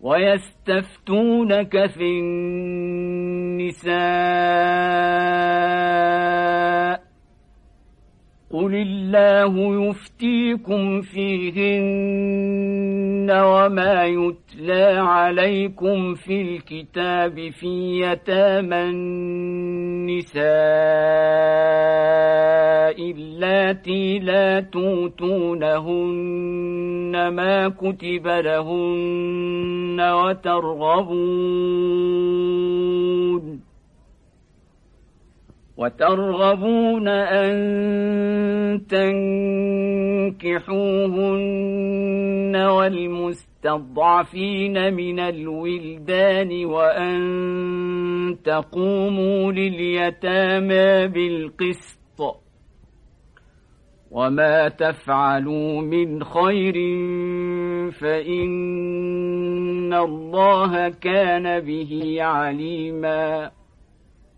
ويستفتونك في النساء قل الله يفتيكم فيهن وما يتلى عليكم في الكتاب في يتامى النساء اللاتي لا توتونهن ما كتب لهن وترغبون. وترغبون أن تنكحوهن والمستضعفين من الولدان وأن تقوموا لليتامى بالقسط. وما تفعلوا من خير فإن الله كان به عليماً.